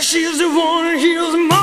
She's the one who heals my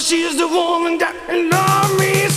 she's the woman that loved me.